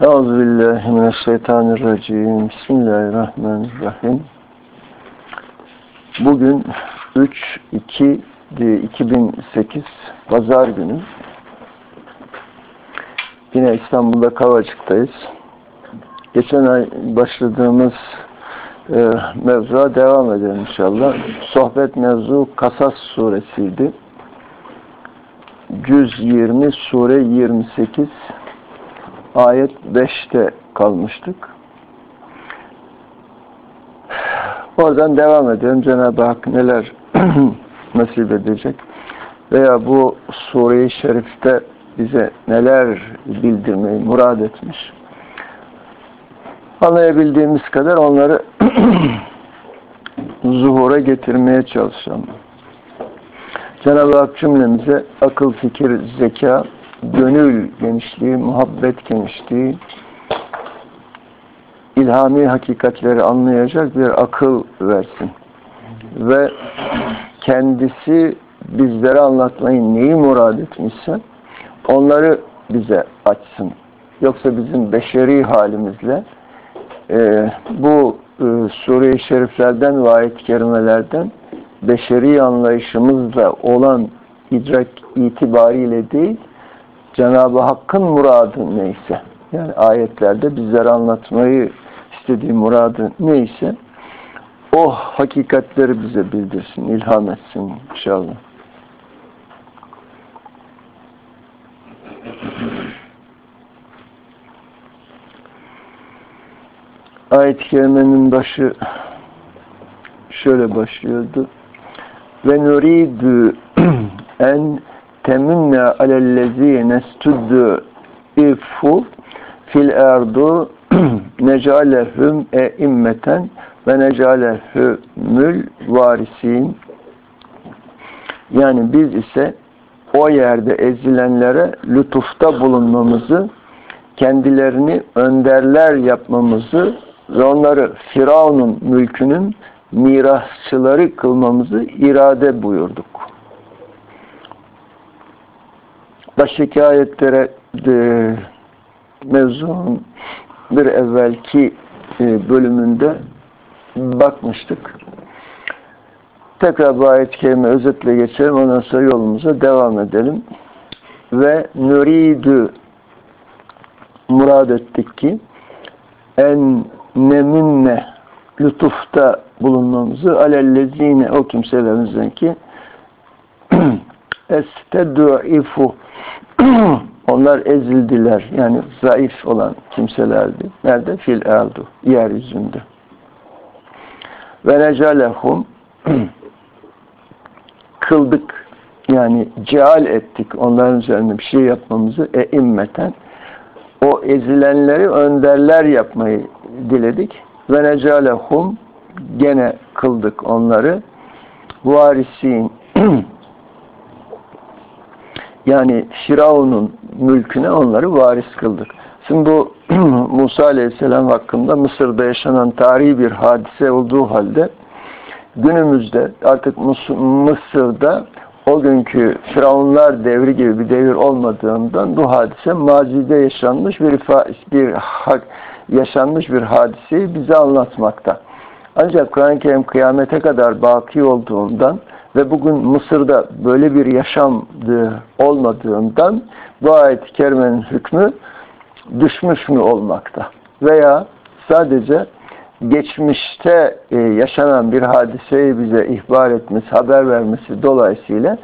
Euzubillahimineşşeytanirracim. Bismillahirrahmanirrahim. Bugün 3-2-2008 Pazar günü. Yine İstanbul'da Kavacık'tayız. Geçen ay başladığımız e, mevzuya devam edelim inşallah. Sohbet mevzu Kasas suresiydi. 120 sure 28 ayet 5'te kalmıştık. Oradan devam edelim. Cenab-ı Hak neler nasip edecek veya bu sure-i şerifte bize neler bildirmeyi murad etmiş. Anlayabildiğimiz kadar onları zuhura getirmeye çalışalım. Cenab-ı Hak cümlemize akıl, fikir, zeka, gönül genişliği, muhabbet genişliği, ilhami hakikatleri anlayacak bir akıl versin. Ve kendisi bizlere anlatmayı neyi murad etmişse onları bize açsın. Yoksa bizim beşeri halimizle e, bu e, sure-i şeriflerden ve ayet-i kerimelerden beşeri anlayışımızla olan idrak itibariyle değil, Cenab-ı Hakk'ın muradı neyse, yani ayetlerde bizlere anlatmayı istediği muradı neyse, o hakikatleri bize bildirsin, ilham etsin inşallah. Ayet-i Kerime'nin başı şöyle başlıyordu. Ve nuridu en teminne alellezine studdu ifu fil erdu necalehum e immeten ve necalehumül varisin yani biz ise o yerde ezilenlere lütufta bulunmamızı kendilerini önderler yapmamızı ve onları Firavun'un mülkünün mirasçıları kılmamızı irade buyurduk. Baştaki ayetlere e, bir evvelki e, bölümünde bakmıştık. Tekrar bu ayet-i özetle geçelim. Ondan sonra yolumuza devam edelim. Ve nuridu murad ettik ki en neminne lütufta bulunmamızı alellezine o kimselerimizden ki estedü'ifu onlar ezildiler. Yani zayıf olan kimselerdi. Nerede? Fil erdu. Yeryüzünde. Ve necalehum kıldık. Yani ceal ettik. Onların üzerine bir şey yapmamızı e immeten o ezilenleri önderler yapmayı diledik. Ve necalehum gene kıldık onları. Varisin yani Firavun'un mülküne onları varis kıldık. Şimdi bu Musa Aleyhisselam hakkında Mısır'da yaşanan tarihi bir hadise olduğu halde günümüzde artık Mısır'da o günkü Firavunlar devri gibi bir devir olmadığından bu hadise mazide yaşanmış bir, bir yaşanmış bir hadiseyi bize anlatmakta. Ancak Kur'an-ı Kerim kıyamete kadar baki olduğundan ve bugün Mısır'da böyle bir yaşam olmadığından bu ayet-i kerimenin hükmü düşmüş mü olmakta? Veya sadece geçmişte e, yaşanan bir hadiseyi bize ihbar etmesi, haber vermesi dolayısıyla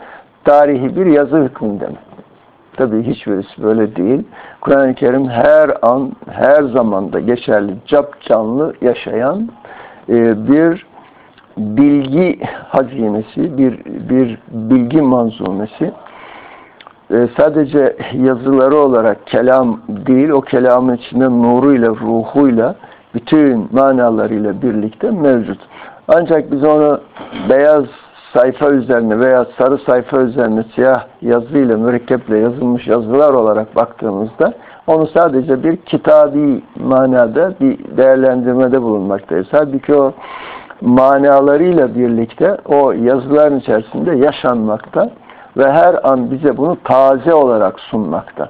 tarihi bir yazı hükmünde mi? Tabii hiçbirisi böyle değil. Kur'an-ı Kerim her an, her zamanda geçerli, cap canlı yaşayan e, bir bilgi hazinesi, bir, bir bilgi manzumesi. E, sadece yazıları olarak kelam değil, o kelamın içinde nuruyla, ruhuyla, bütün manalarıyla birlikte mevcut. Ancak biz onu beyaz sayfa üzerine veya sarı sayfa üzerine siyah yazıyla, mürekkeple yazılmış yazılar olarak baktığımızda onu sadece bir kitabi manada bir değerlendirmede bulunmaktayız. Halbuki o manalarıyla birlikte o yazıların içerisinde yaşanmakta ve her an bize bunu taze olarak sunmakta.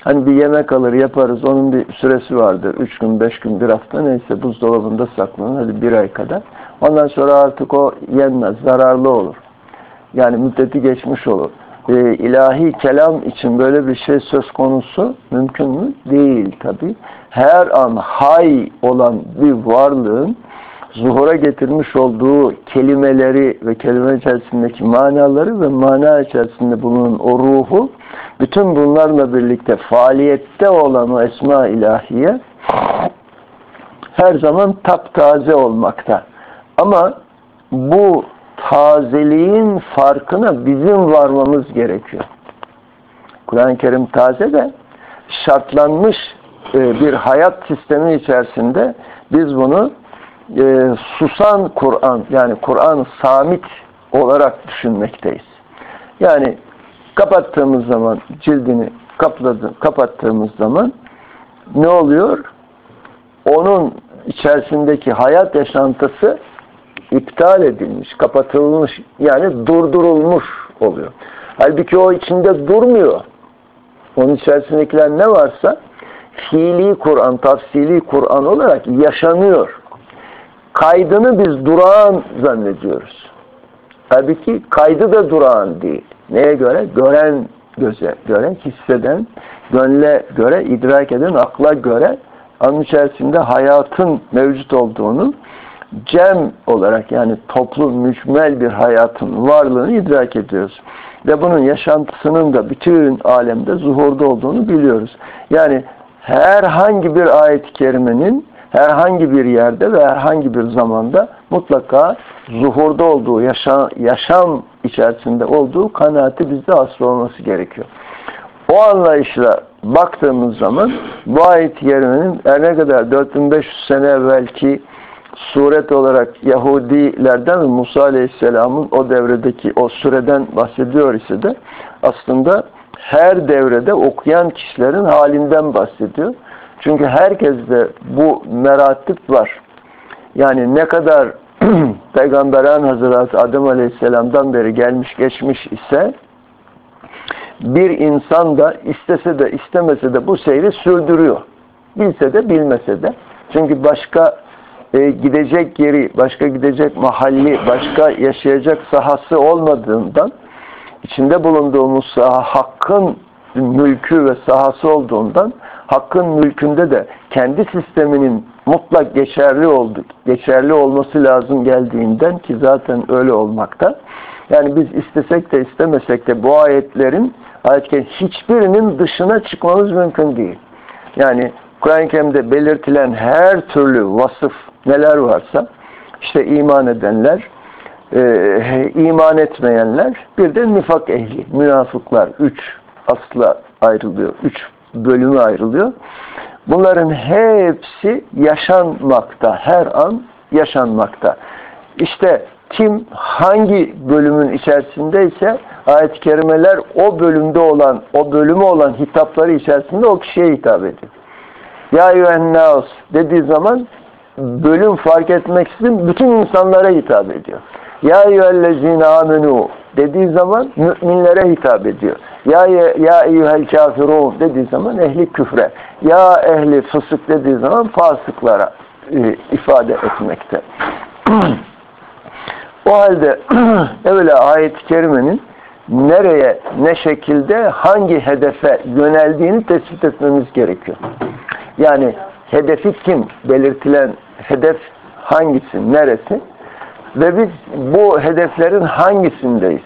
Hani bir yemek alır yaparız. Onun bir süresi vardır. Üç gün, beş gün, bir hafta neyse buzdolabında saklanır. Hadi bir ay kadar. Ondan sonra artık o yenmez. Zararlı olur. Yani müddeti geçmiş olur. Ee, ilahi kelam için böyle bir şey söz konusu mümkün mü? Değil tabi. Her an hay olan bir varlığın zuhura getirmiş olduğu kelimeleri ve kelime içerisindeki manaları ve mana içerisinde bulunan o ruhu bütün bunlarla birlikte faaliyette olan o esma ilahiye her zaman taptaze olmakta. Ama bu tazeliğin farkına bizim varmamız gerekiyor. Kur'an-ı Kerim taze de şartlanmış e, bir hayat sistemi içerisinde biz bunu e, susan Kur'an yani Kur'an samit olarak düşünmekteyiz. Yani kapattığımız zaman cildini kapladı, kapattığımız zaman ne oluyor? Onun içerisindeki hayat yaşantısı iptal edilmiş, kapatılmış yani durdurulmuş oluyor. Halbuki o içinde durmuyor. Onun içerisindekiler ne varsa fiili Kur'an, tafsili Kur'an olarak yaşanıyor. Kaydını biz durağan zannediyoruz. Halbuki kaydı da durağan değil. Neye göre? Gören göze göre, hisseden, gönle göre, idrak eden akla göre onun içerisinde hayatın mevcut olduğunu cem olarak yani toplu, mücmel bir hayatın varlığını idrak ediyoruz. Ve bunun yaşantısının da bütün alemde zuhurda olduğunu biliyoruz. Yani herhangi bir ayet-i kerimenin herhangi bir yerde ve herhangi bir zamanda mutlaka zuhurda olduğu, yaşam, yaşam içerisinde olduğu kanaati bizde asıl olması gerekiyor. O anlayışla baktığımız zaman bu ayet-i kerimenin her ne kadar 4500 sene evvelki suret olarak Yahudilerden ve Musa Aleyhisselam'ın o devredeki o süreden bahsediyor ise de aslında her devrede okuyan kişilerin halinden bahsediyor. Çünkü herkeste bu meratip var. Yani ne kadar Peygamberan Hazreti Adem Aleyhisselam'dan beri gelmiş geçmiş ise bir insan da istese de istemese de bu seyri sürdürüyor. Bilse de bilmese de. Çünkü başka e, gidecek yeri, başka gidecek mahalli, başka yaşayacak sahası olmadığından içinde bulunduğumuz saha hakkın mülkü ve sahası olduğundan hakkın mülkünde de kendi sisteminin mutlak geçerli oldu, geçerli olması lazım geldiğinden ki zaten öyle olmakta. Yani biz istesek de istemesek de bu ayetlerin ayetlerin hiçbirinin dışına çıkmamız mümkün değil. Yani Kur'an-ı Kerim'de belirtilen her türlü vasıf neler varsa işte iman edenler, e, iman etmeyenler, bir de nifak ehli, münafıklar, üç asla ayrılıyor, üç bölümü ayrılıyor. Bunların hepsi yaşanmakta, her an yaşanmakta. İşte kim hangi bölümün içerisindeyse ayet-i kerimeler o bölümde olan, o bölümü olan hitapları içerisinde o kişiye hitap ediyor. Ya yuhennas dediği zaman bölüm fark etmeksizin bütün insanlara hitap ediyor. Ya eyyühellezine amenu dediği zaman müminlere hitap ediyor. Ya ya eyyuhel kafirun dediği zaman ehli küfre. Ya ehli fısık dediği zaman fasıklara e, ifade etmekte. o halde öyle ayet-i kerimenin nereye, ne şekilde, hangi hedefe yöneldiğini tespit etmemiz gerekiyor. Yani hedefi kim? Belirtilen hedef hangisi, neresi? Ve biz bu hedeflerin hangisindeyiz?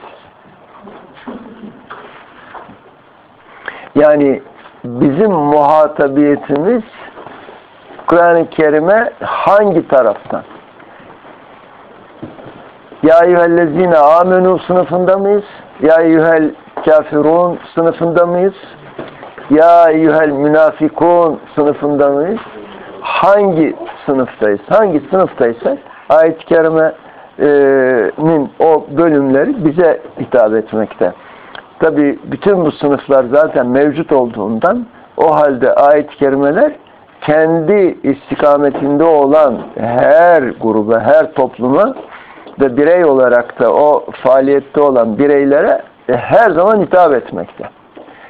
Yani bizim muhatabiyetimiz Kur'an-ı Kerim'e hangi taraftan? Ya eyyühellezine amenü sınıfında mıyız? Ya eyyühel kafirun sınıfında mıyız? Ya eyyühel münafikun sınıfında mıyız? Hangi sınıftayız? Hangi sınıftaysa ayet-i kerimenin o bölümleri bize hitap etmekte. Tabi bütün bu sınıflar zaten mevcut olduğundan o halde ayet-i kerimeler kendi istikametinde olan her gruba, her topluma ve birey olarak da o faaliyette olan bireylere e, her zaman hitap etmekte.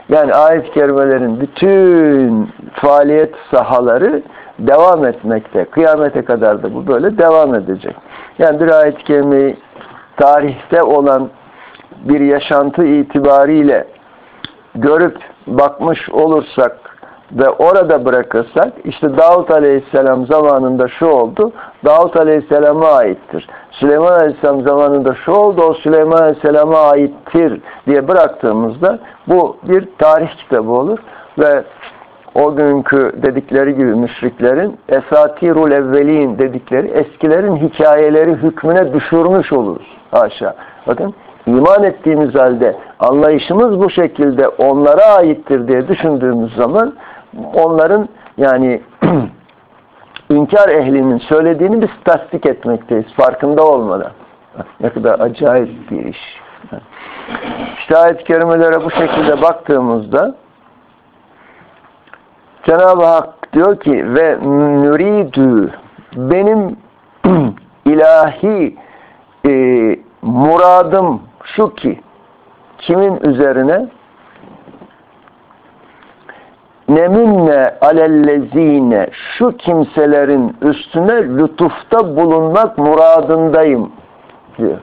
Yani ayet-i kerimelerin bütün faaliyet sahaları devam etmekte. Kıyamete kadar da bu böyle devam edecek. Yani bir ayet-i kerimeyi tarihte olan bir yaşantı itibariyle görüp bakmış olursak ve orada bırakırsak işte Davut Aleyhisselam zamanında şu oldu. Davut Aleyhisselam'a aittir. Süleyman Aleyhisselam zamanında şu oldu. O Süleyman Aleyhisselam'a aittir diye bıraktığımızda bu bir tarih kitabı olur ve o günkü dedikleri gibi müşriklerin esatirul evvelin dedikleri eskilerin hikayeleri hükmüne düşürmüş oluruz. Haşa. Bakın iman ettiğimiz halde anlayışımız bu şekilde onlara aittir diye düşündüğümüz zaman onların yani inkar ehlinin söylediğini biz tasdik etmekteyiz farkında olmadan. Ne kadar acayip bir iş. İşte ayet-i kerimelere bu şekilde baktığımızda Cenab-ı Hak diyor ki ve nüridü benim ilahi e, muradım şu ki kimin üzerine neminne alellezine şu kimselerin üstüne lütufta bulunmak muradındayım diyor.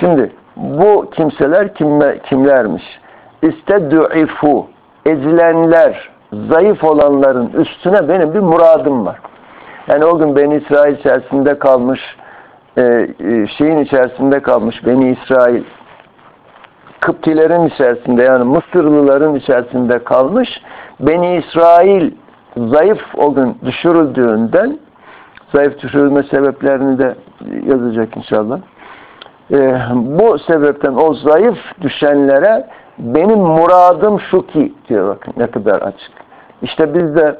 Şimdi bu kimseler kimler, kimlermiş? İstedü'ifu ezilenler, zayıf olanların üstüne benim bir muradım var. Yani o gün Beni İsrail içerisinde kalmış, e, e, şeyin içerisinde kalmış Beni İsrail, Kıptilerin içerisinde yani Mısırlıların içerisinde kalmış, Beni İsrail zayıf o gün düşürüldüğünden, zayıf düşürülme sebeplerini de yazacak inşallah. E, bu sebepten o zayıf düşenlere benim muradım şu ki diyor bakın ne kadar açık. İşte biz de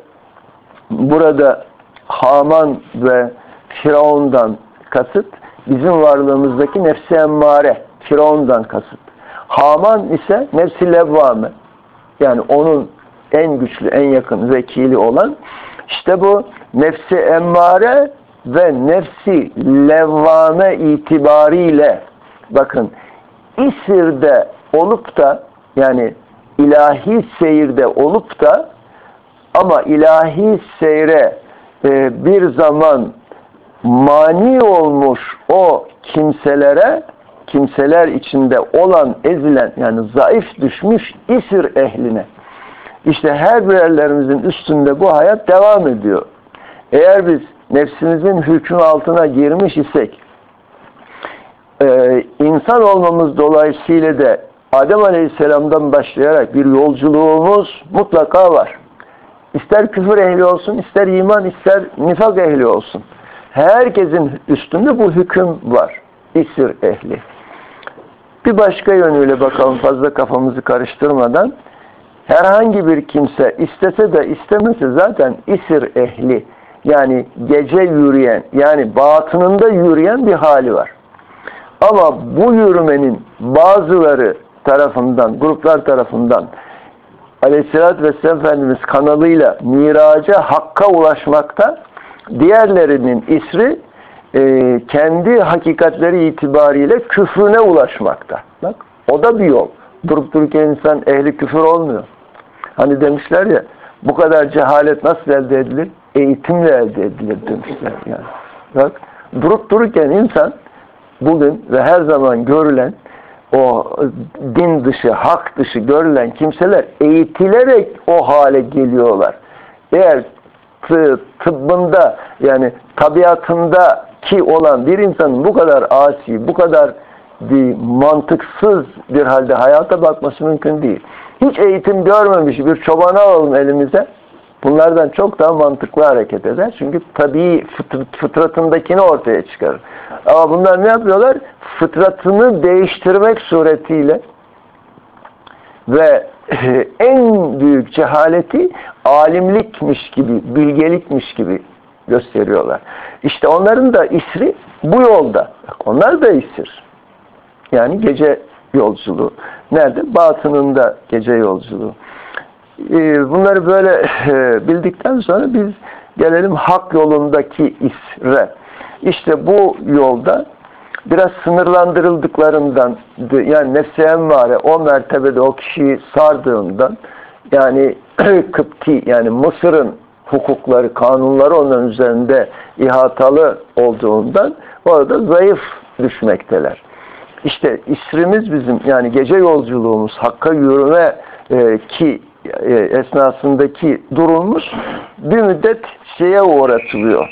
burada Haman ve Firavun'dan kasıt bizim varlığımızdaki nefsi emmare Firavun'dan kasıt. Haman ise nefsi levvame yani onun en güçlü, en yakın vekili olan işte bu nefsi emmare ve nefsi levvame itibariyle bakın İsir'de olup da yani ilahi seyirde olup da ama ilahi seyre e, bir zaman mani olmuş o kimselere kimseler içinde olan ezilen yani zayıf düşmüş isir ehline işte her birerlerimizin üstünde bu hayat devam ediyor. Eğer biz nefsimizin hükmü altına girmiş isek e, insan olmamız dolayısıyla da Adem Aleyhisselam'dan başlayarak bir yolculuğumuz mutlaka var. İster küfür ehli olsun, ister iman, ister nifak ehli olsun. Herkesin üstünde bu hüküm var. İsir ehli. Bir başka yönüyle bakalım fazla kafamızı karıştırmadan. Herhangi bir kimse istese de istemese zaten isir ehli. Yani gece yürüyen, yani batınında yürüyen bir hali var. Ama bu yürümenin bazıları tarafından, gruplar tarafından Aleyhisselatü Vesselam Efendimiz kanalıyla miraca, hakka ulaşmakta diğerlerinin isri e, kendi hakikatleri itibariyle küfrüne ulaşmakta. Bak, o da bir yol. Durup dururken insan ehli küfür olmuyor. Hani demişler ya bu kadar cehalet nasıl elde edilir? Eğitimle elde edilir demişler yani. Bak durup dururken insan bugün ve her zaman görülen o din dışı, hak dışı görülen kimseler eğitilerek o hale geliyorlar. Eğer tıbbında yani tabiatında ki olan bir insanın bu kadar asi, bu kadar bir mantıksız bir halde hayata bakması mümkün değil. Hiç eğitim görmemiş bir çobanı alalım elimize. Bunlardan çok daha mantıklı hareket eder. Çünkü tabii fıtratındakini ortaya çıkarır. Ama bunlar ne yapıyorlar? Fıtratını değiştirmek suretiyle ve en büyük cehaleti alimlikmiş gibi, bilgelikmiş gibi gösteriyorlar. İşte onların da isri bu yolda. Onlar da isir. Yani gece yolculuğu. Nerede? Batınında gece yolculuğu. Ee, bunları böyle bildikten sonra biz gelelim hak yolundaki isre. İşte bu yolda biraz sınırlandırıldıklarından yani nefsi emmare o mertebede o kişiyi sardığından yani Kıpti yani Mısır'ın hukukları, kanunları onların üzerinde ihatalı olduğundan orada zayıf düşmekteler. İşte isrimiz bizim yani gece yolculuğumuz Hakk'a yürüme e, ki e, esnasındaki durumumuz bir müddet şeye uğratılıyor.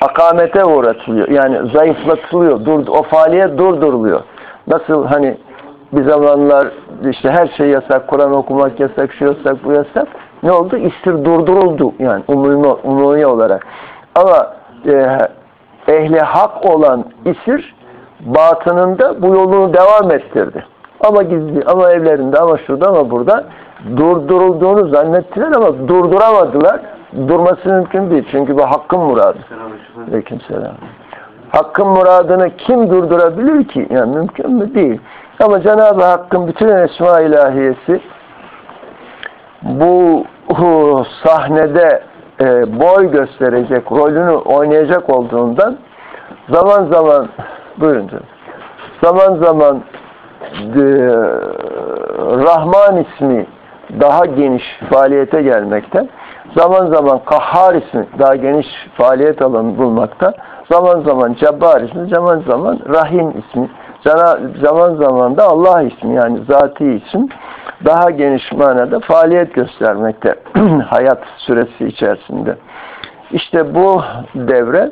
Akamete uğratılıyor. Yani zayıflatılıyor. Dur, o faaliyet durduruluyor. Nasıl hani bir zamanlar işte her şey yasak, Kur'an okumak yasak, şu yasak, bu yasak. Ne oldu? İstir durduruldu yani umumi, umumi olarak. Ama e, ehli hak olan isir batınında bu yolunu devam ettirdi. Ama gizli, ama evlerinde, ama şurada, ama burada durdurulduğunu zannettiler ama durduramadılar. Durması mümkün değil. Çünkü bu hakkın muradı. Aleyküm selam. Hakkın muradını kim durdurabilir ki? Yani mümkün mü? Değil. Ama Cenab-ı Hakk'ın bütün esma ilahiyesi bu sahnede e, boy gösterecek, rolünü oynayacak olduğundan zaman zaman buyurun zaman zaman e, Rahman ismi daha geniş faaliyete gelmekte, zaman zaman Kahhar ismi daha geniş faaliyet alanı bulmakta, zaman zaman Cebbar ismi, zaman zaman Rahim ismi, zaman zaman da Allah ismi yani zati isim daha geniş manada faaliyet göstermekte hayat süresi içerisinde. İşte bu devre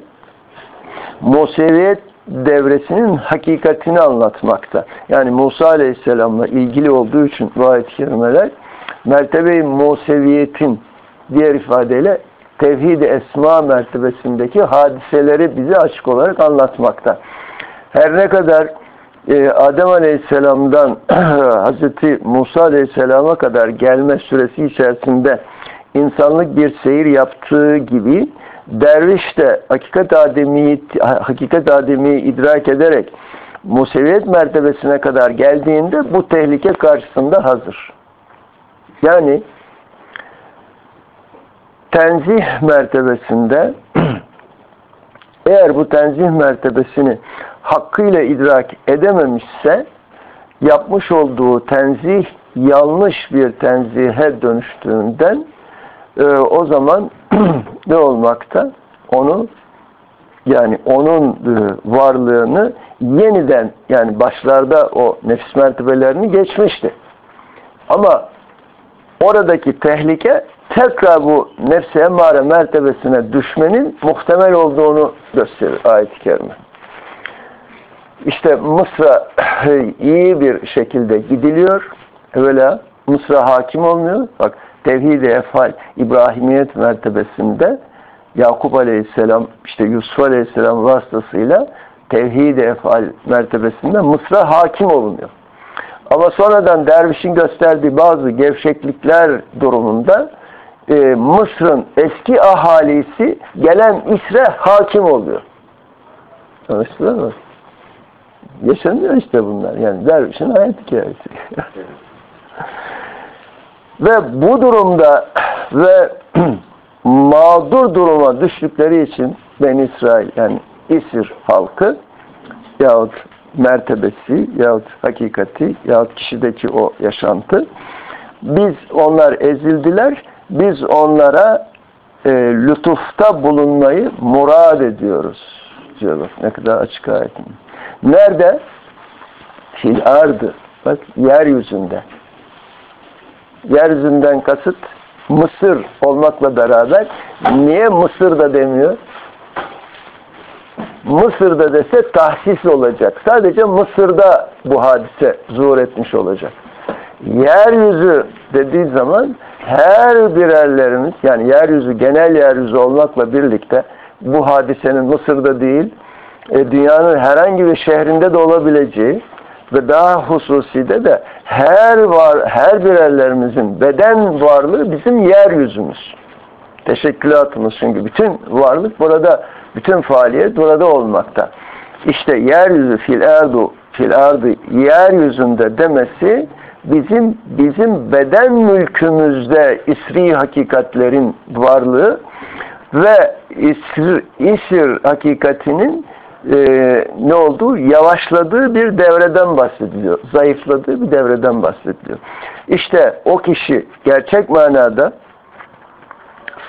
Museviyet devresinin hakikatini anlatmakta. Yani Musa Aleyhisselam'la ilgili olduğu için bu ayet-i kerimeler mertebe-i Museviyetin diğer ifadeyle tevhid esma mertebesindeki hadiseleri bize açık olarak anlatmakta. Her ne kadar e, Adem Aleyhisselam'dan Hz. Musa Aleyhisselam'a kadar gelme süresi içerisinde insanlık bir seyir yaptığı gibi derviş de hakikat ademi hakikat ademi idrak ederek Museviyet mertebesine kadar geldiğinde bu tehlike karşısında hazır. Yani tenzih mertebesinde eğer bu tenzih mertebesini hakkıyla idrak edememişse yapmış olduğu tenzih yanlış bir tenzihe dönüştüğünden e, o zaman ne olmakta? Onu yani onun e, varlığını yeniden yani başlarda o nefis mertebelerini geçmişti. Ama oradaki tehlike tekrar bu nefsi emmare mertebesine düşmenin muhtemel olduğunu gösterir ayet-i kerime. İşte Mısır'a iyi bir şekilde gidiliyor. Evvela Mısır'a hakim olmuyor. Bak tevhid-i efal İbrahimiyet mertebesinde Yakup Aleyhisselam işte Yusuf Aleyhisselam vasıtasıyla tevhid-i efal mertebesinde Mısır'a hakim olunuyor. Ama sonradan dervişin gösterdiği bazı gevşeklikler durumunda e, Mısır'ın eski ahalisi gelen İsre hakim oluyor. Anlaşıldı mı? Yaşanıyor işte bunlar. Yani dervişin hayat hikayesi. ve bu durumda ve mağdur duruma düştükleri için Ben İsrail yani İsir halkı yahut mertebesi yahut hakikati yahut kişideki o yaşantı biz onlar ezildiler biz onlara e, lütufta bulunmayı murad ediyoruz diyorlar. Ne kadar açık ayet. Nerede? Fil ardı. Bak yeryüzünde. Yeryüzünden kasıt Mısır olmakla beraber niye Mısır'da demiyor? Mısır'da dese tahsis olacak. Sadece Mısır'da bu hadise zuhur etmiş olacak. Yeryüzü dediği zaman her birerlerimiz yani yeryüzü genel yeryüzü olmakla birlikte bu hadisenin Mısır'da değil e, dünyanın herhangi bir şehrinde de olabileceği ve daha hususide de her var her birerlerimizin beden varlığı bizim yeryüzümüz. Teşekkülatımız çünkü bütün varlık burada, bütün faaliyet burada olmakta. İşte yeryüzü fil erdu fil ardı yeryüzünde demesi bizim bizim beden mülkümüzde isri hakikatlerin varlığı ve isir, isir hakikatinin e, ne olduğu yavaşladığı bir devreden bahsediliyor. Zayıfladığı bir devreden bahsediliyor. İşte o kişi gerçek manada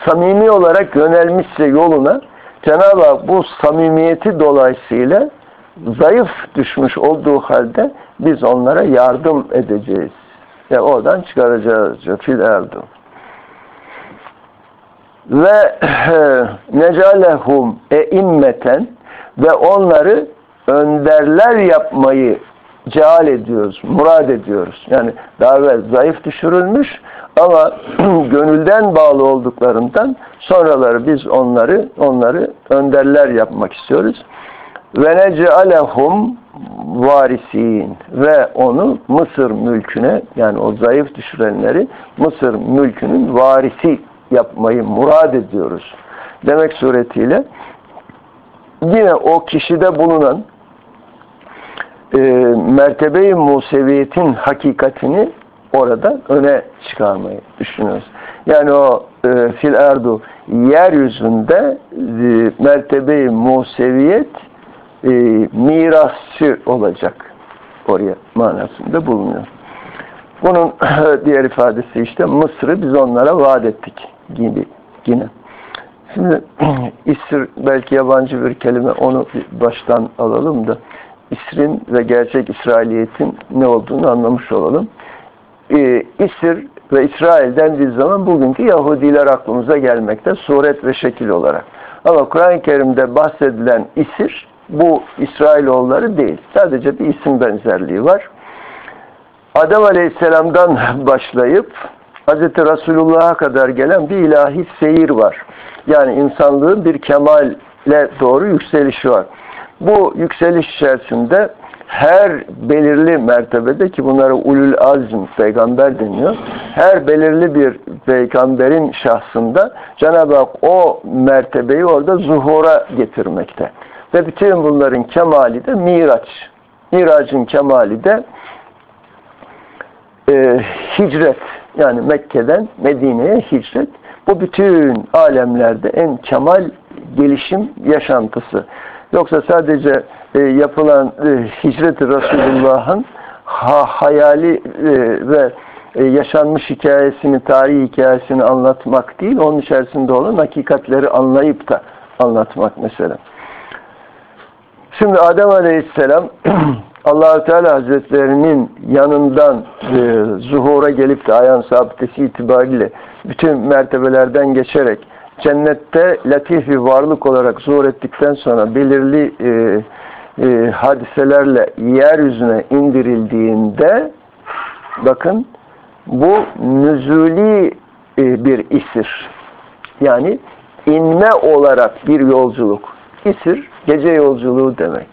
samimi olarak yönelmişse yoluna Cenab-ı Hak bu samimiyeti dolayısıyla zayıf düşmüş olduğu halde biz onlara yardım edeceğiz. Ve oradan çıkaracağız. Fil erdu. Ve necalehum eimmeten ve onları önderler yapmayı ceal ediyoruz, murad ediyoruz. Yani daha evvel zayıf düşürülmüş ama gönülden bağlı olduklarından sonraları biz onları onları önderler yapmak istiyoruz. Ve necalehum varisin ve onu Mısır mülküne yani o zayıf düşürenleri Mısır mülkünün varisi yapmayı murad ediyoruz. Demek suretiyle yine o kişide bulunan e, mertebe-i Museviyetin hakikatini orada öne çıkarmayı düşünüyoruz. Yani o e, fil erdu yeryüzünde e, mertebe-i Museviyet e, mirasçı olacak oraya manasında bulunuyor. Bunun diğer ifadesi işte Mısır'ı biz onlara vaat ettik gibi yine. Şimdi İsr belki yabancı bir kelime onu baştan alalım da İsr'in ve gerçek İsrailiyetin ne olduğunu anlamış olalım. Ee, İsr ve İsrail dendiği zaman bugünkü Yahudiler aklımıza gelmekte suret ve şekil olarak. Ama Kur'an-ı Kerim'de bahsedilen İsir bu İsrailoğulları değil. Sadece bir isim benzerliği var. Adem Aleyhisselam'dan başlayıp Hz. Resulullah'a kadar gelen bir ilahi seyir var. Yani insanlığın bir kemale doğru yükselişi var. Bu yükseliş içerisinde her belirli mertebede ki bunlara ulul azm peygamber deniyor. Her belirli bir peygamberin şahsında Cenab-ı Hak o mertebeyi orada zuhura getirmekte. Ve bütün bunların kemali de miraç. Miracın kemali de e, hicret. Yani Mekke'den Medine'ye hicret. Bu bütün alemlerde en kemal gelişim yaşantısı. Yoksa sadece e, yapılan e, hicret-i Resulullah'ın ha, hayali e, ve e, yaşanmış hikayesini, tarihi hikayesini anlatmak değil, onun içerisinde olan hakikatleri anlayıp da anlatmak mesela. Şimdi Adem Aleyhisselam Allahü Teala Hazretlerinin yanından e, zuhura gelip de ayan sabitesi itibariyle bütün mertebelerden geçerek cennette latif bir varlık olarak zuhur ettikten sonra belirli e, e, hadiselerle yeryüzüne indirildiğinde bakın bu nüzuli e, bir isir. Yani inme olarak bir yolculuk. İsir gece yolculuğu demek.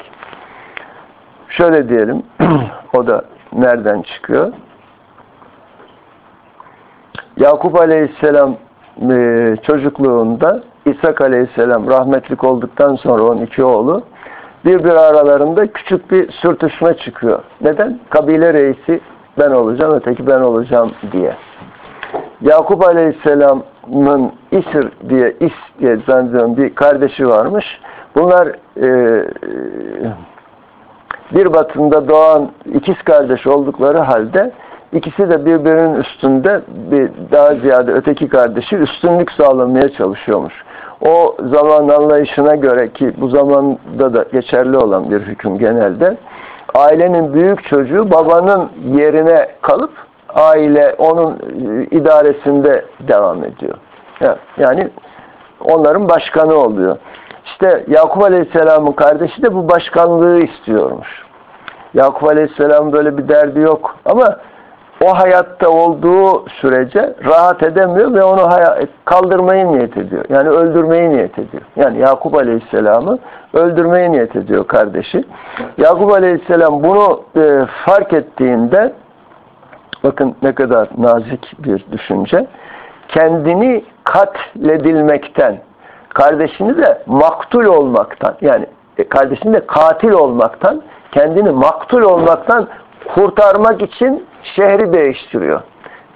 Şöyle diyelim, o da nereden çıkıyor? Yakup Aleyhisselam e, çocukluğunda İshak Aleyhisselam rahmetlik olduktan sonra onun iki oğlu bir bir aralarında küçük bir sürtüşme çıkıyor. Neden? Kabile reisi ben olacağım, öteki ben olacağım diye. Yakup Aleyhisselam'ın İsir diye, İs diye zannediyorum bir kardeşi varmış. Bunlar e, bir batında doğan ikiz kardeş oldukları halde ikisi de birbirinin üstünde bir daha ziyade öteki kardeşi üstünlük sağlamaya çalışıyormuş. O zaman anlayışına göre ki bu zamanda da geçerli olan bir hüküm genelde ailenin büyük çocuğu babanın yerine kalıp aile onun e, idaresinde devam ediyor. Yani onların başkanı oluyor. İşte Yakup Aleyhisselam'ın kardeşi de bu başkanlığı istiyormuş. Yakup Aleyhisselam böyle bir derdi yok ama o hayatta olduğu sürece rahat edemiyor ve onu kaldırmayı niyet ediyor. Yani öldürmeyi niyet ediyor. Yani Yakup Aleyhisselam'ı öldürmeyi niyet ediyor kardeşi. Yakup Aleyhisselam bunu e, fark ettiğinde bakın ne kadar nazik bir düşünce kendini katledilmekten kardeşini de maktul olmaktan yani e, kardeşini de katil olmaktan kendini maktul olmaktan kurtarmak için şehri değiştiriyor.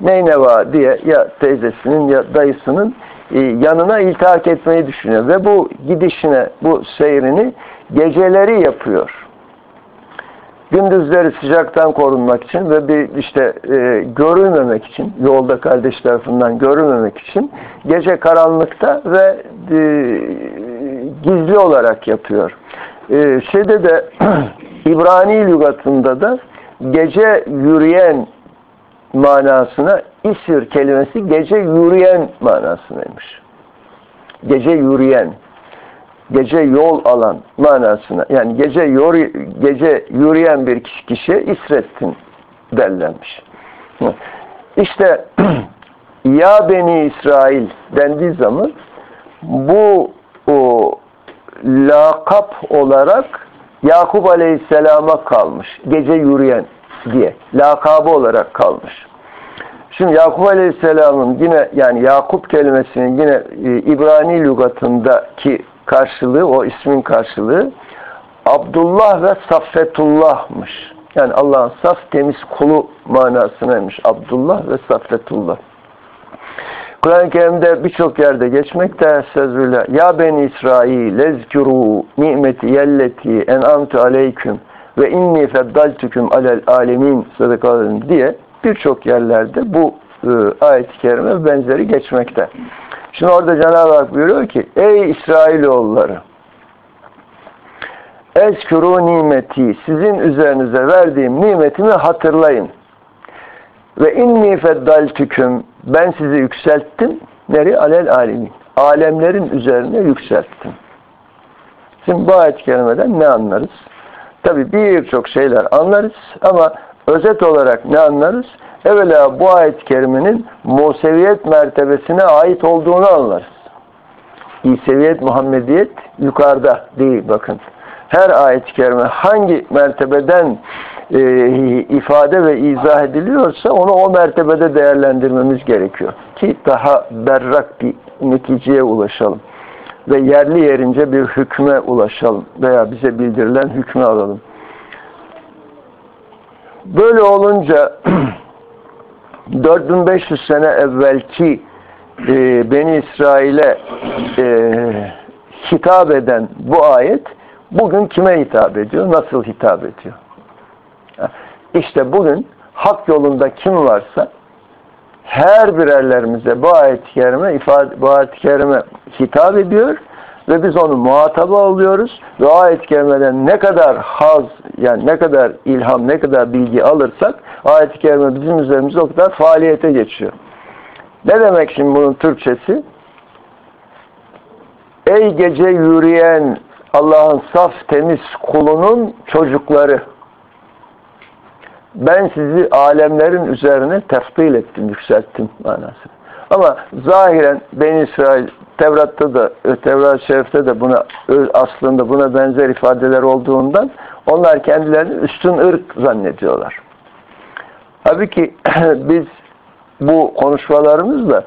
Neyneva diye ya teyzesinin ya dayısının e, yanına iltihak etmeyi düşünüyor. Ve bu gidişine, bu seyrini geceleri yapıyor. Gündüzleri sıcaktan korunmak için ve bir işte e, görülmemek için, yolda kardeş tarafından görülmemek için gece karanlıkta ve e, gizli olarak yapıyor. E, şeyde de İbrani lügatında da gece yürüyen manasına isir kelimesi gece yürüyen manasındaymış. Gece yürüyen, gece yol alan manasına yani gece yor, gece yürüyen bir kişi kişiye isrettin derlenmiş. İşte ya Beni İsrail dendiği zaman bu o lakap olarak Yakup Aleyhisselam'a kalmış. Gece yürüyen diye. Lakabı olarak kalmış. Şimdi Yakup Aleyhisselam'ın yine yani Yakup kelimesinin yine e, İbrani lügatındaki karşılığı, o ismin karşılığı Abdullah ve Saffetullah'mış. Yani Allah'ın saf temiz kulu manasınaymış. Abdullah ve Saffetullah. Kur'an-ı Kerim'de birçok yerde geçmekte sözüyle Ya ben İsrail ezkuru nimeti yelleti en'amtu aleyküm ve inni feddaltüküm alel alemin sadakalarım diye birçok yerlerde bu e, ayet-i kerime benzeri geçmekte. Şimdi orada Cenab-ı Hak buyuruyor ki Ey İsrailoğulları Eskuru nimeti sizin üzerinize verdiğim nimetimi hatırlayın. Ve inni feddaltüküm ben sizi yükselttim. Neri? Alel alemin. Alemlerin üzerine yükselttim. Şimdi bu ayet-i kerimeden ne anlarız? Tabi birçok şeyler anlarız ama özet olarak ne anlarız? Evvela bu ayet-i kerimenin Museviyet mertebesine ait olduğunu anlarız. İseviyet, Muhammediyet yukarıda değil bakın. Her ayet-i kerime hangi mertebeden e, ifade ve izah ediliyorsa onu o mertebede değerlendirmemiz gerekiyor. Ki daha berrak bir neticeye ulaşalım. Ve yerli yerince bir hükme ulaşalım. Veya bize bildirilen hükmü alalım. Böyle olunca 4500 sene evvelki e, Beni İsrail'e e, hitap eden bu ayet bugün kime hitap ediyor? Nasıl hitap ediyor? İşte bugün hak yolunda kim varsa her birerlerimize bu ayet-i kerime, ifade, bu ayet-i kerime hitap ediyor ve biz onu muhataba oluyoruz ve ayet-i kerimeden ne kadar haz, yani ne kadar ilham, ne kadar bilgi alırsak ayet-i kerime bizim üzerimizde o kadar faaliyete geçiyor. Ne demek şimdi bunun Türkçesi? Ey gece yürüyen Allah'ın saf temiz kulunun çocukları ben sizi alemlerin üzerine teftil ettim, yükselttim manası. Ama zahiren Ben İsrail Tevrat'ta da, Tevrat-ı Şerif'te de buna aslında buna benzer ifadeler olduğundan onlar kendilerini üstün ırk zannediyorlar. Halbuki biz bu konuşmalarımızla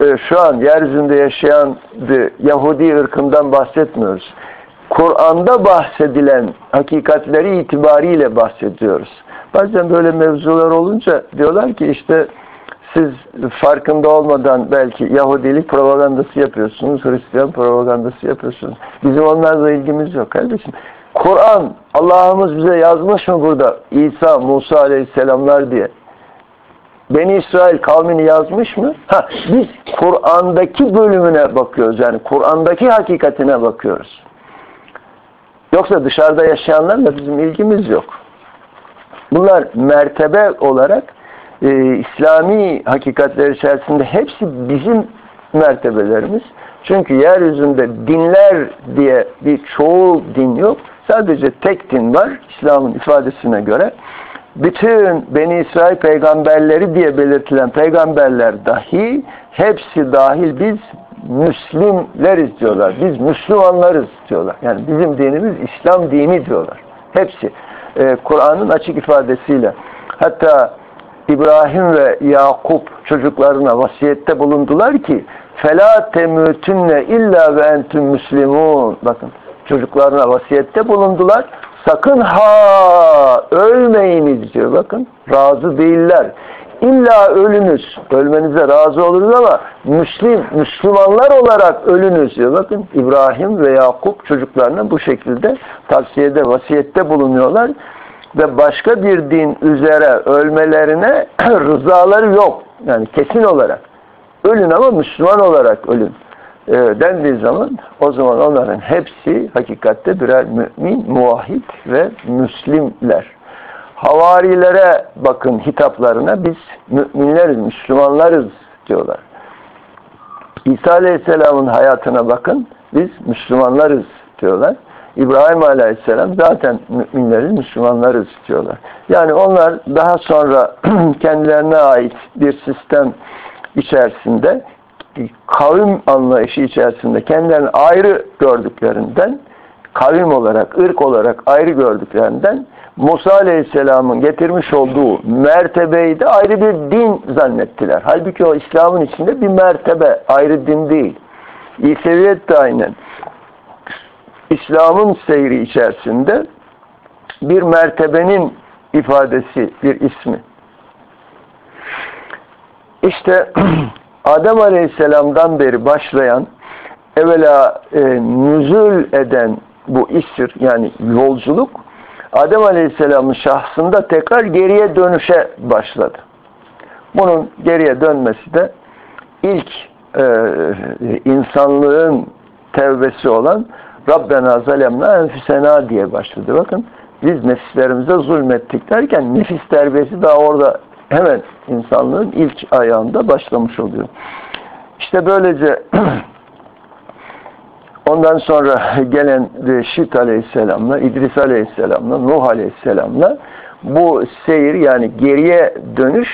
e, şu an yeryüzünde yaşayan Yahudi ırkından bahsetmiyoruz. Kur'an'da bahsedilen hakikatleri itibariyle bahsediyoruz. Bazen böyle mevzular olunca diyorlar ki işte siz farkında olmadan belki Yahudilik propagandası yapıyorsunuz, Hristiyan propagandası yapıyorsunuz. Bizim onlarla ilgimiz yok kardeşim. Kur'an, Allah'ımız bize yazmış mı burada İsa, Musa aleyhisselamlar diye? Beni İsrail kavmini yazmış mı? Ha, biz Kur'an'daki bölümüne bakıyoruz. Yani Kur'an'daki hakikatine bakıyoruz. Yoksa dışarıda yaşayanlarla bizim ilgimiz yok. Bunlar mertebe olarak e, İslami hakikatler içerisinde hepsi bizim mertebelerimiz. Çünkü yeryüzünde dinler diye bir çoğu din yok. Sadece tek din var İslam'ın ifadesine göre. Bütün Beni İsrail peygamberleri diye belirtilen peygamberler dahi hepsi dahil biz Müslimleriz diyorlar. Biz Müslümanlarız diyorlar. Yani bizim dinimiz İslam dini diyorlar. Hepsi e, Kur'an'ın açık ifadesiyle. Hatta İbrahim ve Yakup çocuklarına vasiyette bulundular ki fela temütünne illa ve entüm müslimun. Bakın çocuklarına vasiyette bulundular. Sakın ha ölmeyiniz diyor bakın. Razı değiller illa ölünüz. Ölmenize razı oluruz ama Müslim, Müslümanlar olarak ölünüz diyor. Bakın İbrahim ve Yakup çocuklarına bu şekilde tavsiyede, vasiyette bulunuyorlar. Ve başka bir din üzere ölmelerine rızaları yok. Yani kesin olarak. Ölün ama Müslüman olarak ölün. E, dendiği zaman o zaman onların hepsi hakikatte birer mümin, muvahhid ve müslimler. Havarilere bakın hitaplarına biz müminleriz, Müslümanlarız diyorlar. İsa Aleyhisselam'ın hayatına bakın biz Müslümanlarız diyorlar. İbrahim Aleyhisselam zaten müminleriz, Müslümanlarız diyorlar. Yani onlar daha sonra kendilerine ait bir sistem içerisinde kavim anlayışı içerisinde kendilerini ayrı gördüklerinden kavim olarak, ırk olarak ayrı gördüklerinden Musa Aleyhisselam'ın getirmiş olduğu mertebeyi de ayrı bir din zannettiler. Halbuki o İslam'ın içinde bir mertebe, ayrı din değil. İseviyet de aynen. İslam'ın seyri içerisinde bir mertebenin ifadesi, bir ismi. İşte Adem Aleyhisselam'dan beri başlayan evvela e, nüzül eden bu isir yani yolculuk Adem Aleyhisselam'ın şahsında tekrar geriye dönüşe başladı. Bunun geriye dönmesi de ilk e, insanlığın tevbesi olan Rabbena zalemna enfüsena diye başladı. Bakın biz nefislerimize zulmettik derken nefis terbiyesi daha orada hemen insanlığın ilk ayağında başlamış oluyor. İşte böylece ondan sonra gelen Reşit Aleyhisselam'la, İdris Aleyhisselam'la, Nuh Aleyhisselam'la bu seyir yani geriye dönüş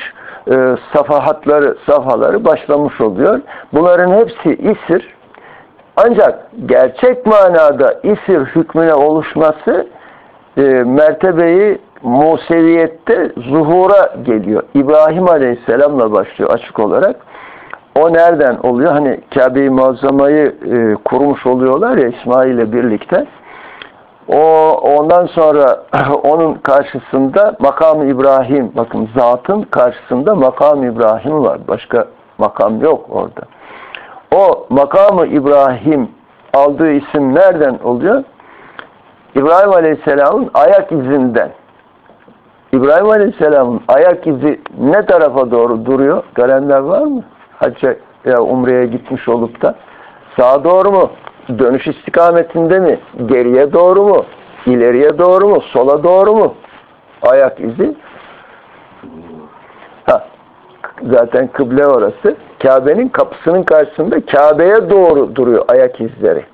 e, safahatları, safhaları başlamış oluyor. Bunların hepsi isir. Ancak gerçek manada isir hükmüne oluşması e, mertebeyi Museviyette zuhura geliyor. İbrahim Aleyhisselam'la başlıyor açık olarak. O nereden oluyor? Hani Kabe-i Muazzama'yı e, kurmuş oluyorlar ya İsmail ile birlikte. O ondan sonra onun karşısında makam İbrahim, bakın zatın karşısında makam İbrahim var. Başka makam yok orada. O makamı İbrahim aldığı isim nereden oluyor? İbrahim Aleyhisselam'ın ayak izinden. İbrahim Aleyhisselam'ın ayak izi ne tarafa doğru duruyor? Görenler var mı? Hacca ya Umre'ye gitmiş olup da sağa doğru mu? Dönüş istikametinde mi? Geriye doğru mu? İleriye doğru mu? Sola doğru mu? Ayak izi. Ha, zaten kıble orası. Kabe'nin kapısının karşısında Kabe'ye doğru duruyor ayak izleri.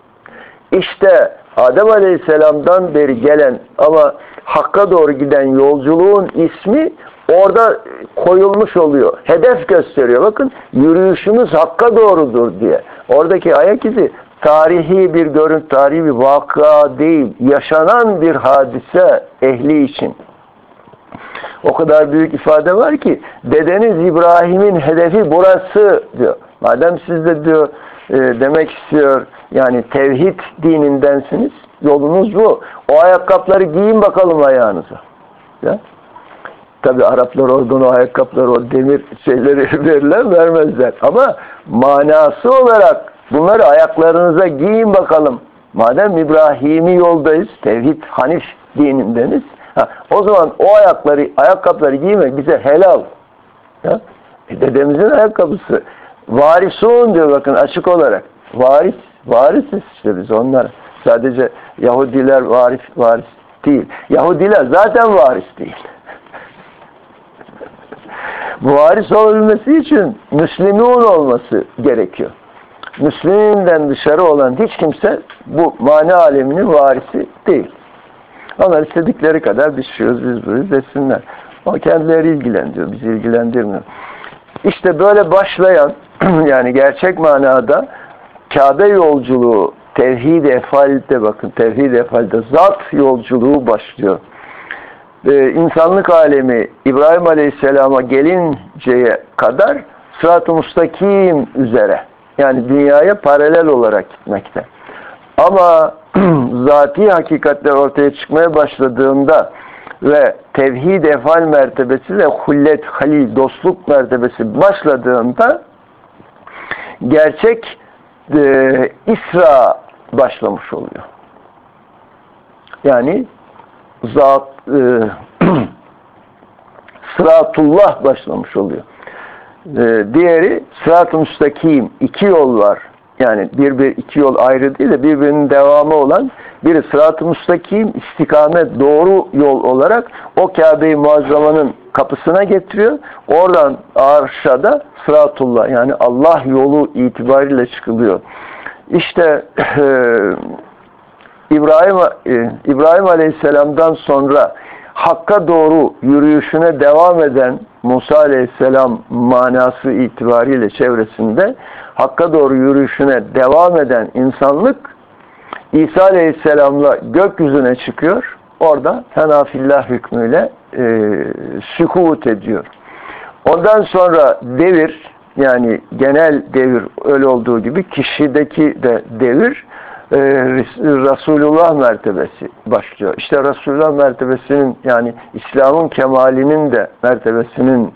İşte Adem Aleyhisselam'dan beri gelen ama Hakk'a doğru giden yolculuğun ismi orada koyulmuş oluyor. Hedef gösteriyor. Bakın yürüyüşümüz Hakk'a doğrudur diye. Oradaki ayak izi tarihi bir görüntü, tarihi bir vaka değil. Yaşanan bir hadise ehli için. O kadar büyük ifade var ki dedeniz İbrahim'in hedefi burası diyor. Madem siz de diyor e, demek istiyor yani tevhid dinindensiniz yolunuz bu. O ayakkabıları giyin bakalım ayağınıza. Ya. Tabi Araplar oradan o ayakkabıları, o demir şeyleri verirler, vermezler. Ama manası olarak bunları ayaklarınıza giyin bakalım. Madem İbrahimi yoldayız, tevhid, hanif dinindeniz, ha, o zaman o ayakları, ayakkabıları giymek bize helal. Ya. E, dedemizin ayakkabısı. Varisun diyor bakın açık olarak. Varis, varisiz işte biz onlara. Sadece Yahudiler varis, varis değil. Yahudiler zaten varis değil. Varis olabilmesi için Müslüman olması gerekiyor. Müslüminden dışarı olan hiç kimse bu mani aleminin varisi değil. Onlar istedikleri kadar biz şuyuz, biz buyuz desinler. O kendileri ilgilendiriyor, bizi ilgilendirmiyor. İşte böyle başlayan yani gerçek manada Kabe yolculuğu tevhid efalde bakın tevhid efalde zat yolculuğu başlıyor. Ee, insanlık alemi İbrahim Aleyhisselam'a gelinceye kadar sırat-ı mustakim üzere yani dünyaya paralel olarak gitmekte. Ama zati hakikatler ortaya çıkmaya başladığında ve tevhid efal mertebesi ve hullet, halil, dostluk mertebesi başladığında gerçek e, İsra başlamış oluyor. Yani zat e, sıratullah başlamış oluyor. E, diğeri sırat-ı müstakim. iki yol var. Yani bir bir iki yol ayrı değil de birbirinin devamı olan biri sırat-ı müstakim, istikamet, doğru yol olarak o Kabe-i Muazzama'nın kapısına getiriyor. Oradan arşada sıratullah yani Allah yolu itibariyle çıkılıyor. İşte e, İbrahim e, İbrahim Aleyhisselam'dan sonra Hakka doğru yürüyüşüne devam eden Musa Aleyhisselam manası itibariyle çevresinde Hakka doğru yürüyüşüne devam eden insanlık İsa Aleyhisselam'la gökyüzüne çıkıyor. Orada fenafillah hükmüyle e, sükut ediyor. Ondan sonra devir yani genel devir öyle olduğu gibi kişideki de devir e, Resulullah mertebesi başlıyor. İşte Resulullah mertebesinin yani İslam'ın kemalinin de mertebesinin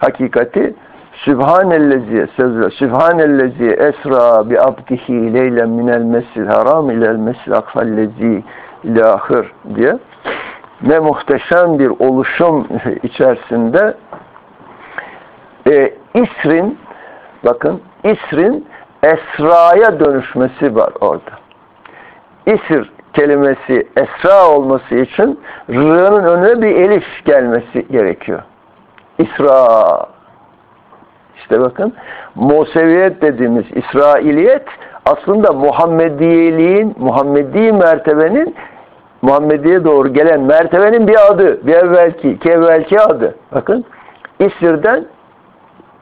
hakikati Sübhanellezi sözle Sübhanellezi esra bi abdihi leylen minel mescid haram ilel mescid aksallezi ilahır diye ne muhteşem bir oluşum içerisinde e, İsrin bakın İsrin Esra'ya dönüşmesi var orada. İsir kelimesi Esra olması için R'nın önüne bir elif gelmesi gerekiyor. İsra. İşte bakın Museviyet dediğimiz İsrailiyet aslında Muhammediyeliğin, Muhammedi mertebenin Muhammediye doğru gelen mertebenin bir adı. Bir evvelki, iki evvelki adı. Bakın İsir'den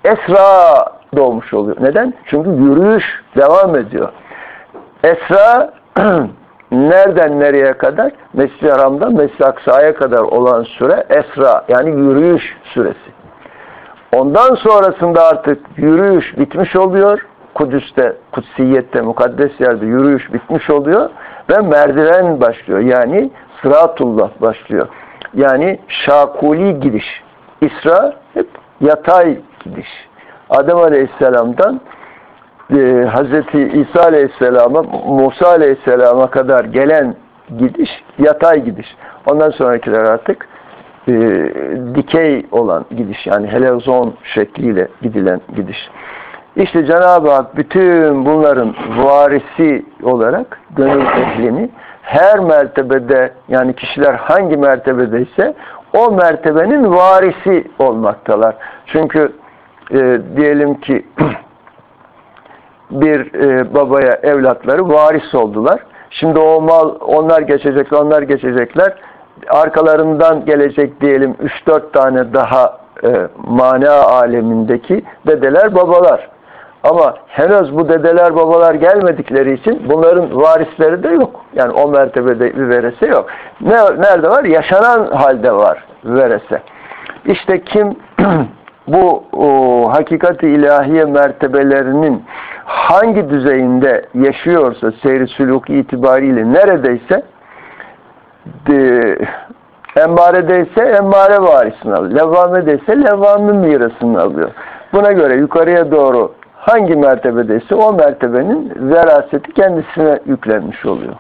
Esra doğmuş oluyor. Neden? Çünkü yürüyüş devam ediyor. Esra nereden nereye kadar? Mescid-i Haram'dan Mescid-i Aksa'ya kadar olan süre Esra yani yürüyüş süresi. Ondan sonrasında artık yürüyüş bitmiş oluyor. Kudüs'te, kutsiyette, mukaddes yerde yürüyüş bitmiş oluyor ve merdiven başlıyor. Yani sıratullah başlıyor. Yani şakuli gidiş. İsra hep yatay gidiş. Adem Aleyhisselam'dan e, Hazreti İsa Aleyhisselam'a, Musa Aleyhisselam'a kadar gelen gidiş, yatay gidiş. Ondan sonrakiler artık e, dikey olan gidiş, yani helezon şekliyle gidilen gidiş. İşte Cenab-ı Hak bütün bunların varisi olarak gönül ehlini her mertebede yani kişiler hangi mertebedeyse o mertebenin varisi olmaktalar. Çünkü e, diyelim ki bir e, babaya evlatları varis oldular. Şimdi o mal onlar geçecekler, onlar geçecekler. Arkalarından gelecek diyelim 3-4 tane daha e, mana alemindeki dedeler babalar. Ama henüz bu dedeler babalar gelmedikleri için bunların varisleri de yok. Yani o mertebede bir verese yok. Ne, nerede var? Yaşanan halde var verese. İşte kim bu o, hakikati ilahiye mertebelerinin hangi düzeyinde yaşıyorsa seyri süluk itibariyle neredeyse de, emmaredeyse emmare varisini alıyor. Levvamedeyse levvame mirasını alıyor. Buna göre yukarıya doğru hangi mertebedeyse o mertebenin veraseti kendisine yüklenmiş oluyor.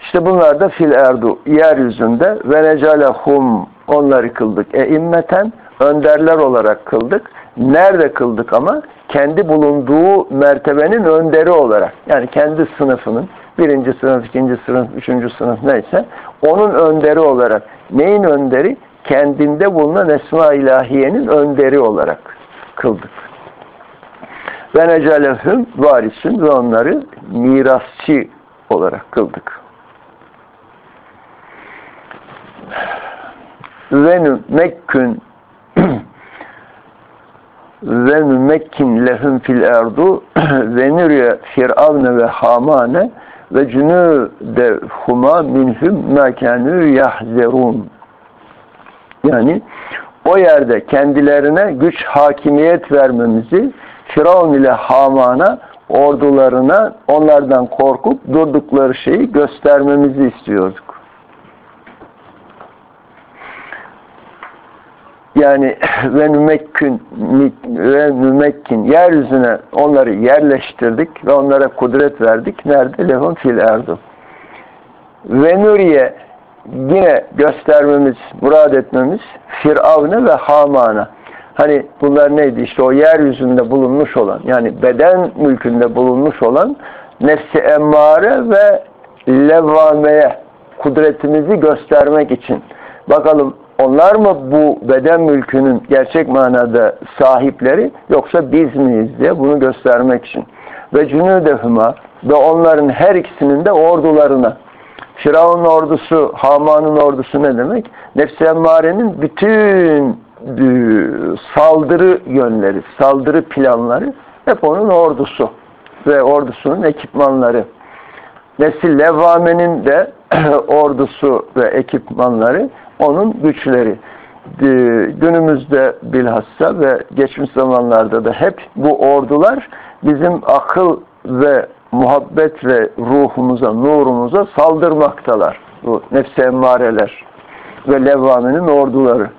İşte bunlar da fil erdu yeryüzünde ve necalehum onları kıldık. E immeten önderler olarak kıldık. Nerede kıldık ama? Kendi bulunduğu mertebenin önderi olarak. Yani kendi sınıfının birinci sınıf, ikinci sınıf, üçüncü sınıf neyse onun önderi olarak. Neyin önderi? Kendinde bulunan Esma ilahiyenin önderi olarak kıldık. Ve necalehüm varisin ve onları mirasçı olarak kıldık. Ve mekkün ve nümekkin lehum fil erdu ve nuriye firavne ve hamane ve cünüde huma minhum ma kânû yahzerun yani o yerde kendilerine güç hakimiyet vermemizi Firavun ile Haman'a ordularına onlardan korkup durdukları şeyi göstermemizi istiyorduk. Yani ve nümekkin ve nümekkin yeryüzüne onları yerleştirdik ve onlara kudret verdik. Nerede? Lehum fil erdu. Ve nuriye yine göstermemiz, murad etmemiz Firavun'a ve Haman'a. Hani bunlar neydi? İşte o yeryüzünde bulunmuş olan, yani beden mülkünde bulunmuş olan nefsi emmare ve levvameye kudretimizi göstermek için. Bakalım onlar mı bu beden mülkünün gerçek manada sahipleri yoksa biz miyiz diye bunu göstermek için. Ve cünüdehüma ve onların her ikisinin de ordularına. Firavun'un ordusu, Haman'ın ordusu ne demek? Nefsi emmarenin bütün saldırı yönleri, saldırı planları hep onun ordusu ve ordusunun ekipmanları. Nesil Levvame'nin de ordusu ve ekipmanları onun güçleri. Günümüzde bilhassa ve geçmiş zamanlarda da hep bu ordular bizim akıl ve muhabbet ve ruhumuza, nurumuza saldırmaktalar. Bu nefsi emmareler ve levvamenin orduları.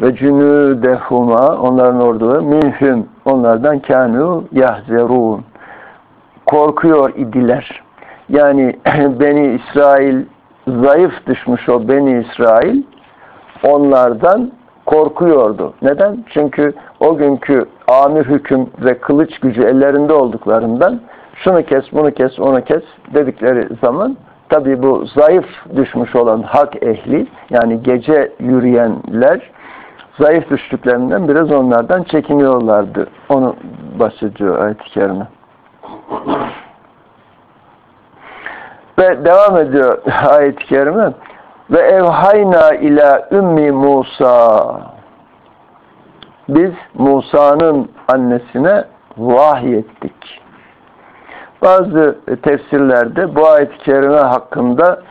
ve cünüdehuma onların orduları minhüm onlardan kânû yahzerûn korkuyor idiler. Yani Beni İsrail zayıf düşmüş o Beni İsrail onlardan korkuyordu. Neden? Çünkü o günkü amir hüküm ve kılıç gücü ellerinde olduklarından şunu kes, bunu kes, onu kes dedikleri zaman tabi bu zayıf düşmüş olan hak ehli yani gece yürüyenler zayıf düştüklerinden biraz onlardan çekiniyorlardı. Onu bahsediyor ayet-i kerime. Ve devam ediyor ayet-i kerime. Ve evhayna ila ümmi Musa. Biz Musa'nın annesine vahiy ettik. Bazı tefsirlerde bu ayet-i kerime hakkında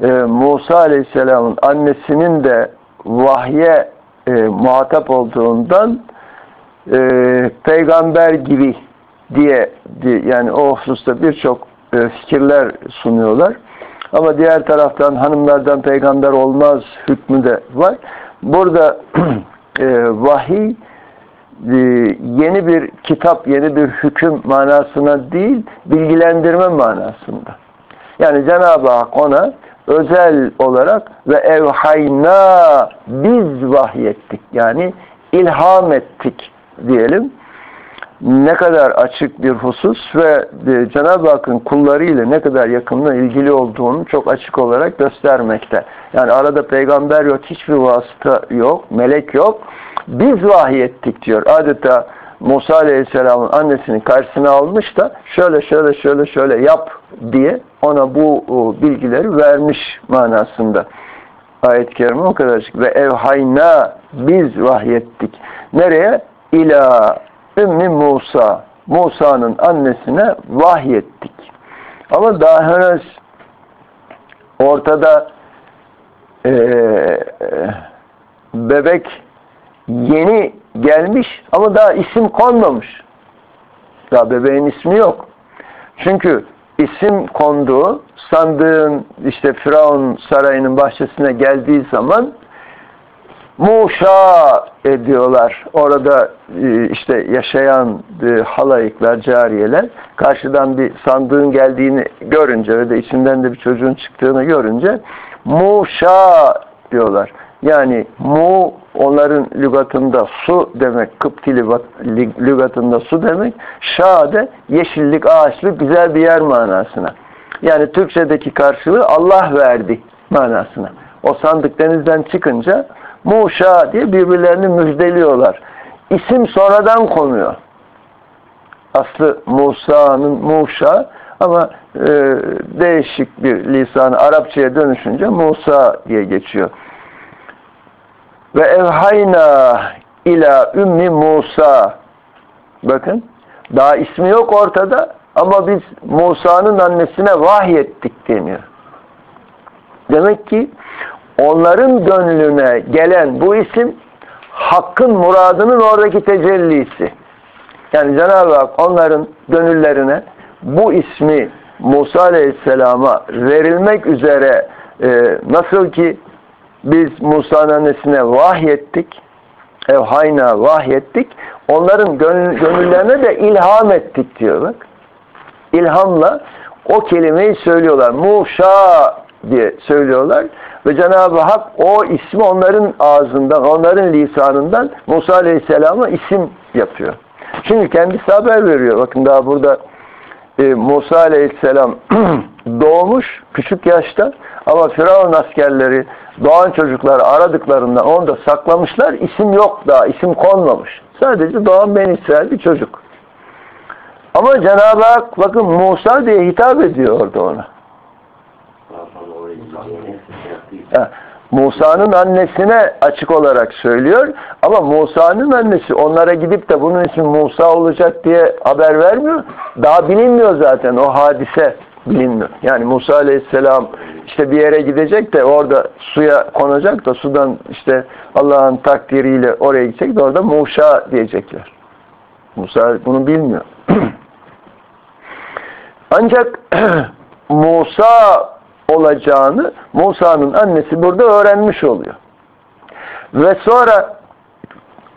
e, Musa Aleyhisselam'ın annesinin de vahye e, muhatap olduğundan e, peygamber gibi diye, diye yani o hususta birçok fikirler sunuyorlar. Ama diğer taraftan hanımlardan peygamber olmaz hükmü de var. Burada e, vahiy e, yeni bir kitap, yeni bir hüküm manasına değil, bilgilendirme manasında. Yani Cenab-ı Hak ona özel olarak ve evhayna biz vahyettik. Yani ilham ettik diyelim. Ne kadar açık bir husus ve e, Cenab-ı Hakk'ın kullarıyla ne kadar yakından ilgili olduğunu çok açık olarak göstermekte. Yani arada peygamber yok, hiçbir vasıta yok, melek yok. Biz vahyettik diyor. Adeta Musa Aleyhisselam'ın annesini karşısına almış da şöyle şöyle şöyle şöyle yap diye ona bu bilgileri vermiş manasında. Ayet-i Kerime o kadar açık. Ve evhayna biz vahyettik. Nereye? İla Ümmi Musa. Musa'nın annesine vahyettik. Ama daha henüz ortada e, bebek yeni gelmiş ama daha isim konmamış. Daha bebeğin ismi yok. Çünkü isim konduğu sandığın işte Firavun sarayının bahçesine geldiği zaman Muşa ediyorlar. Orada e, işte yaşayan e, halayıklar, cariyeler karşıdan bir sandığın geldiğini görünce ve de içinden de bir çocuğun çıktığını görünce Muşa diyorlar. Yani mu onların lügatında su demek, Kıpti lügatında su demek, şade yeşillik, ağaçlık, güzel bir yer manasına. Yani Türkçedeki karşılığı Allah verdi manasına. O sandık denizden çıkınca Muşa diye birbirlerini müjdeliyorlar. İsim sonradan konuyor. Aslı Musa'nın Muşa ama e, değişik bir lisanı Arapçaya dönüşünce Musa diye geçiyor. Ve evhayna ila ümmi Musa. Bakın daha ismi yok ortada ama biz Musa'nın annesine vahyettik deniyor. Demek ki onların gönlüne gelen bu isim hakkın muradının oradaki tecellisi. Yani Cenab-ı Hak onların gönüllerine bu ismi Musa Aleyhisselam'a verilmek üzere Ee, nasıl ki biz Musa'nın annesine vahyettik, evhayna vahyettik, onların gönül, gönüllerine de ilham ettik diyor bak. İlhamla o kelimeyi söylüyorlar. Muşa diye söylüyorlar. Ve Cenab-ı Hak o ismi onların ağzından, onların lisanından Musa Aleyhisselam'a isim yapıyor. Şimdi kendisi haber veriyor. Bakın daha burada e, Musa Aleyhisselam doğmuş küçük yaşta ama Firavun askerleri doğan çocukları aradıklarında onu da saklamışlar. İsim yok daha, isim konmamış. Sadece doğan Ben İsrail bir çocuk. Ama Cenab-ı Hak bakın Musa diye hitap ediyor orada ona. Musa'nın annesine açık olarak söylüyor ama Musa'nın annesi onlara gidip de bunun ismi Musa olacak diye haber vermiyor. Daha bilinmiyor zaten o hadise bilinmiyor. Yani Musa Aleyhisselam işte bir yere gidecek de orada suya konacak da sudan işte Allah'ın takdiriyle oraya gidecek de orada Musa diyecekler. Musa bunu bilmiyor. Ancak Musa olacağını Musa'nın annesi burada öğrenmiş oluyor. Ve sonra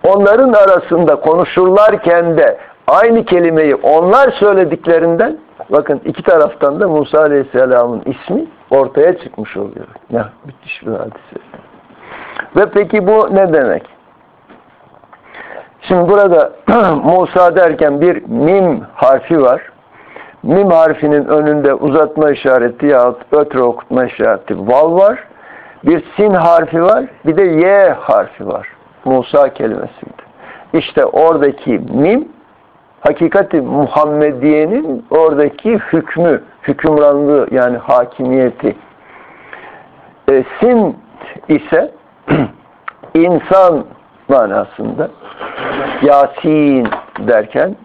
onların arasında konuşurlarken de aynı kelimeyi onlar söylediklerinden bakın iki taraftan da Musa Aleyhisselam'ın ismi ortaya çıkmış oluyor. Ya müthiş bir hadise. Ve peki bu ne demek? Şimdi burada Musa derken bir mim harfi var. Mim harfinin önünde uzatma işareti yahut ötre okutma işareti vav var. Bir sin harfi var. Bir de y harfi var. Musa kelimesinde. İşte oradaki mim hakikati Muhammediye'nin oradaki hükmü, hükümranlığı yani hakimiyeti. E, sin ise insan manasında Yasin derken